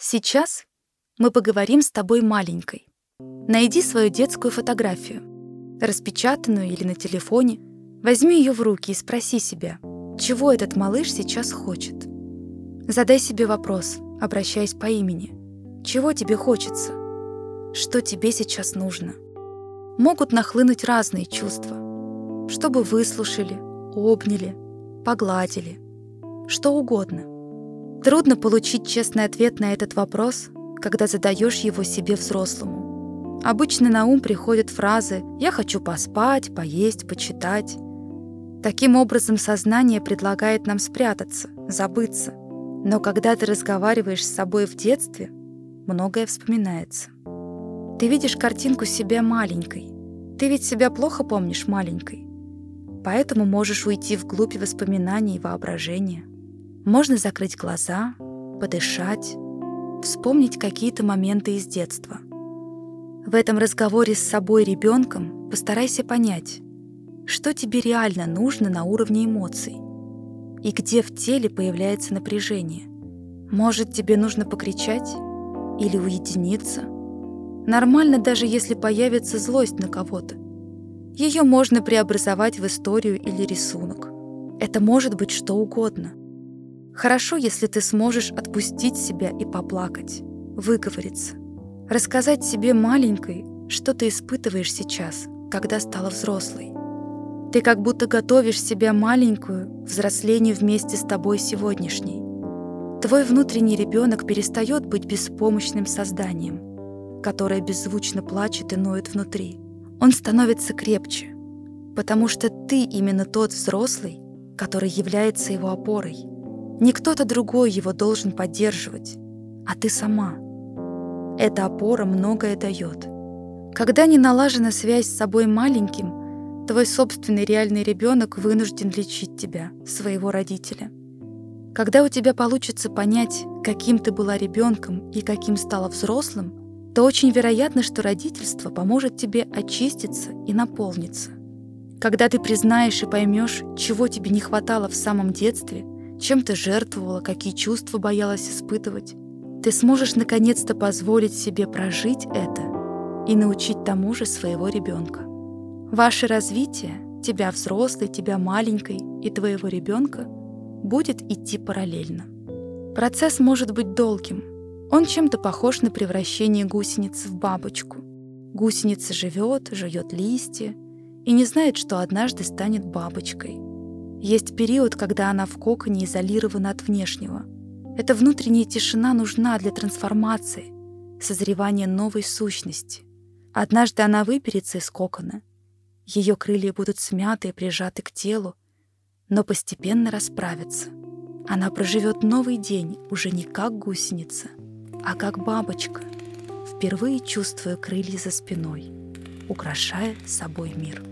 Сейчас мы поговорим с тобой маленькой. Найди свою детскую фотографию, распечатанную или на телефоне. Возьми ее в руки и спроси себя, чего этот малыш сейчас хочет. Задай себе вопрос, обращаясь по имени. Чего тебе хочется? Что тебе сейчас нужно? Могут нахлынуть разные чувства. Чтобы выслушали, обняли, погладили. Что угодно. Трудно получить честный ответ на этот вопрос, когда задаешь его себе взрослому. Обычно на ум приходят фразы «я хочу поспать, поесть, почитать». Таким образом, сознание предлагает нам спрятаться, забыться. Но когда ты разговариваешь с собой в детстве, многое вспоминается. Ты видишь картинку себя маленькой. Ты ведь себя плохо помнишь маленькой. Поэтому можешь уйти вглубь воспоминаний и воображения. Можно закрыть глаза, подышать, вспомнить какие-то моменты из детства. В этом разговоре с собой ребенком постарайся понять, что тебе реально нужно на уровне эмоций и где в теле появляется напряжение. Может, тебе нужно покричать или уединиться? Нормально даже если появится злость на кого-то. Ее можно преобразовать в историю или рисунок. Это может быть что угодно. Хорошо, если ты сможешь отпустить себя и поплакать, выговориться, рассказать себе маленькой, что ты испытываешь сейчас, когда стала взрослой. Ты как будто готовишь себя маленькую взрослению вместе с тобой сегодняшней. Твой внутренний ребенок перестает быть беспомощным созданием, которое беззвучно плачет и ноет внутри. Он становится крепче, потому что ты именно тот взрослый, который является его опорой — не кто-то другой его должен поддерживать, а ты сама. Эта опора многое дает. Когда не налажена связь с собой маленьким, твой собственный реальный ребенок вынужден лечить тебя, своего родителя. Когда у тебя получится понять, каким ты была ребенком и каким стала взрослым, то очень вероятно, что родительство поможет тебе очиститься и наполниться. Когда ты признаешь и поймешь, чего тебе не хватало в самом детстве – чем ты жертвовала, какие чувства боялась испытывать. Ты сможешь наконец-то позволить себе прожить это и научить тому же своего ребенка. Ваше развитие, тебя взрослой, тебя маленькой и твоего ребенка, будет идти параллельно. Процесс может быть долгим. Он чем-то похож на превращение гусеницы в бабочку. Гусеница живет, жует листья и не знает, что однажды станет бабочкой — есть период, когда она в коконе изолирована от внешнего. Эта внутренняя тишина нужна для трансформации, созревания новой сущности. Однажды она выберется из кокона. Ее крылья будут смяты и прижаты к телу, но постепенно расправятся. Она проживет новый день уже не как гусеница, а как бабочка, впервые чувствуя крылья за спиной, украшая собой мир.